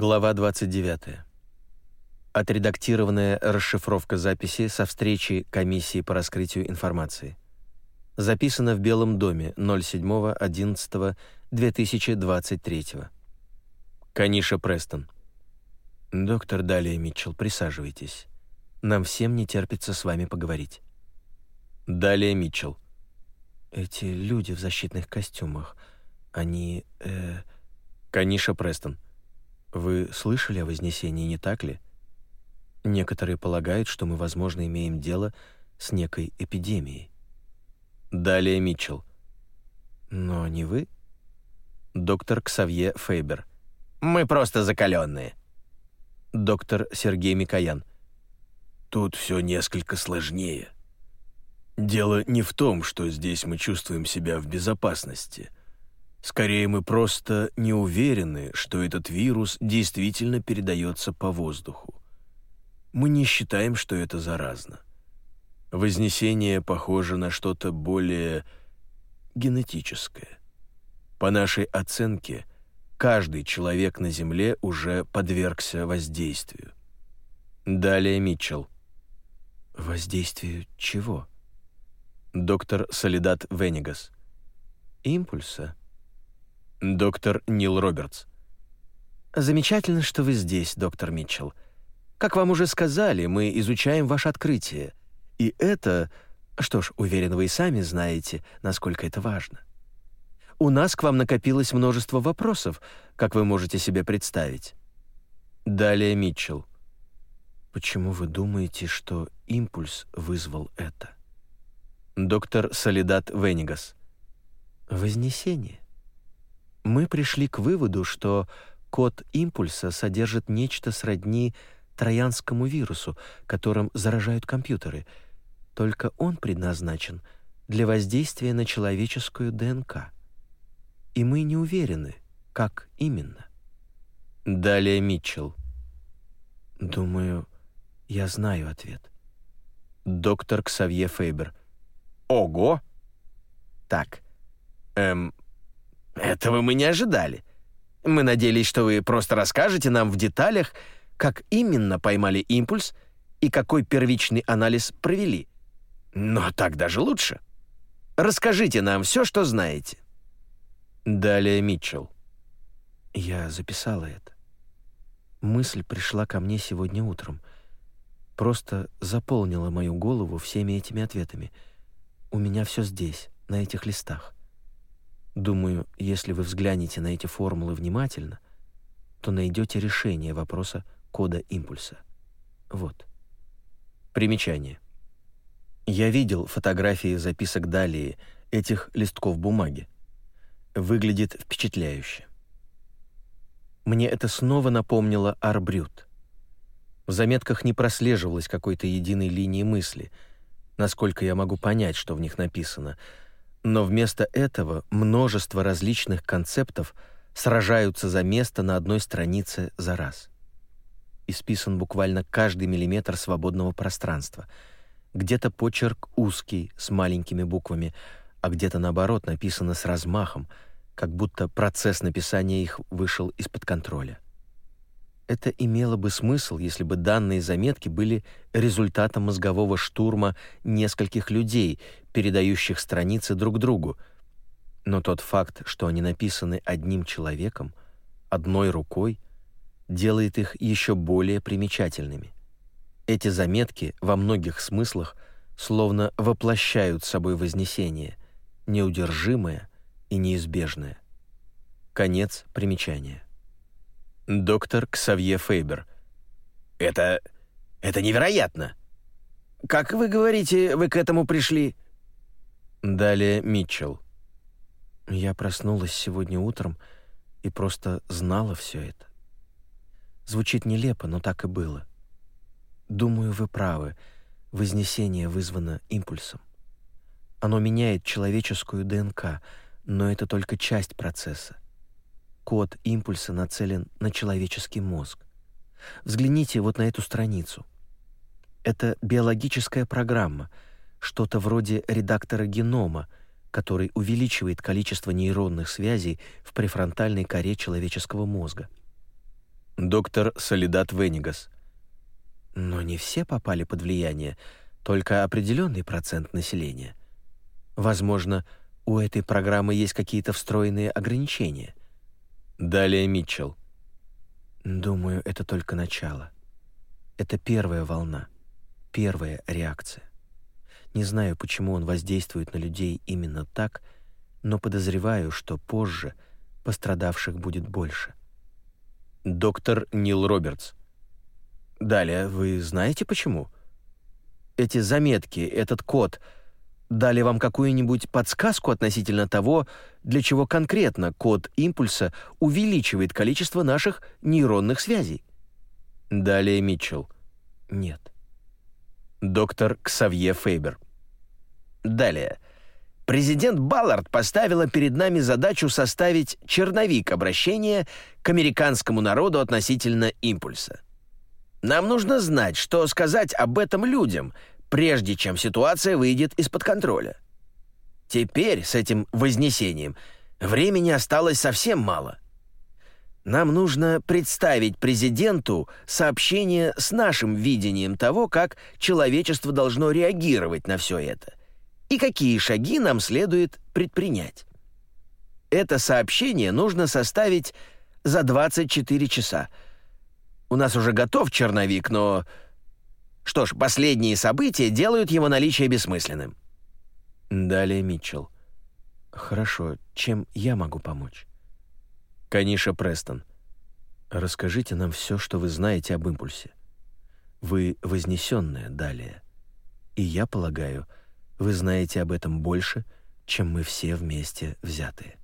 Глава 29. Отредактированная расшифровка записи со встречи комиссии по раскрытию информации. Записано в Белом доме 07.11.2023. Каниша Престон. Доктор Далия Митчелл, присаживайтесь. Нам всем не терпится с вами поговорить. Далия Митчелл. Эти люди в защитных костюмах, они... Э... Каниша Престон. Вы слышали о Вознесении, не так ли? Некоторые полагают, что мы, возможно, имеем дело с некой эпидемией. Далее Митчелл. Но не вы? Доктор Ксавье Фейбер. Мы просто закаленные. Доктор Сергей Микоян. Тут все несколько сложнее. Дело не в том, что здесь мы чувствуем себя в безопасности — Скорее, мы просто не уверены, что этот вирус действительно передается по воздуху. Мы не считаем, что это заразно. Вознесение похоже на что-то более генетическое. По нашей оценке, каждый человек на Земле уже подвергся воздействию. Далее Митчелл. Воздействию чего? Доктор Солидат Венегас. Импульса? Доктор Нил Робертс. Замечательно, что вы здесь, доктор Митчелл. Как вам уже сказали, мы изучаем ваше открытие. И это, что ж, уверен, вы и сами знаете, насколько это важно. У нас к вам накопилось множество вопросов, как вы можете себе представить. Далее Митчелл. Почему вы думаете, что импульс вызвал это? Доктор Солидат Венигас. Вознесение мы пришли к выводу, что код импульса содержит нечто сродни троянскому вирусу, которым заражают компьютеры, только он предназначен для воздействия на человеческую ДНК. И мы не уверены, как именно. Далее Митчелл. Думаю, я знаю ответ. Доктор Ксавье Фейбер. Ого! Так, эм, этого мы не ожидали. Мы надеялись, что вы просто расскажете нам в деталях, как именно поймали импульс и какой первичный анализ провели. Но так даже лучше. Расскажите нам все, что знаете. Далее Митчелл. Я записала это. Мысль пришла ко мне сегодня утром. Просто заполнила мою голову всеми этими ответами. У меня все здесь, на этих листах. Думаю, если вы взглянете на эти формулы внимательно, то найдете решение вопроса кода импульса. Вот. Примечание. Я видел фотографии записок далее этих листков бумаги. Выглядит впечатляюще. Мне это снова напомнило Арбрют. В заметках не прослеживалось какой-то единой линии мысли, насколько я могу понять, что в них написано — но вместо этого множество различных концептов сражаются за место на одной странице за раз. Исписан буквально каждый миллиметр свободного пространства. Где-то почерк узкий, с маленькими буквами, а где-то, наоборот, написано с размахом, как будто процесс написания их вышел из-под контроля. Это имело бы смысл, если бы данные заметки были результатом мозгового штурма нескольких людей, передающих страницы друг другу. Но тот факт, что они написаны одним человеком, одной рукой, делает их еще более примечательными. Эти заметки во многих смыслах словно воплощают собой вознесение, неудержимое и неизбежное. Конец примечания. Доктор Ксавье Фейбер. «Это... это невероятно! Как вы говорите, вы к этому пришли?» Далее Митчелл. Я проснулась сегодня утром и просто знала все это. Звучит нелепо, но так и было. Думаю, вы правы. Вознесение вызвано импульсом. Оно меняет человеческую ДНК, но это только часть процесса код импульса нацелен на человеческий мозг. Взгляните вот на эту страницу. Это биологическая программа, что-то вроде редактора генома, который увеличивает количество нейронных связей в префронтальной коре человеческого мозга. Доктор Солидат Венигас. Но не все попали под влияние, только определенный процент населения. Возможно, у этой программы есть какие-то встроенные ограничения. Далее Митчелл. Думаю, это только начало. Это первая волна, первая реакция. Не знаю, почему он воздействует на людей именно так, но подозреваю, что позже пострадавших будет больше. Доктор Нил Робертс. Далее, вы знаете почему? Эти заметки, этот код дали вам какую-нибудь подсказку относительно того, для чего конкретно код импульса увеличивает количество наших нейронных связей? Далее Митчелл. Нет. Доктор Ксавье Фейбер. Далее. Президент Баллард поставила перед нами задачу составить черновик обращения к американскому народу относительно импульса. Нам нужно знать, что сказать об этом людям, прежде чем ситуация выйдет из-под контроля. Теперь с этим вознесением времени осталось совсем мало. Нам нужно представить президенту сообщение с нашим видением того, как человечество должно реагировать на все это и какие шаги нам следует предпринять. Это сообщение нужно составить за 24 часа. У нас уже готов черновик, но... Что ж, последние события делают его наличие бессмысленным. Далее Митчелл. Хорошо, чем я могу помочь? Каниша Престон. Расскажите нам все, что вы знаете об импульсе. Вы вознесенная далее. И я полагаю, вы знаете об этом больше, чем мы все вместе взятые.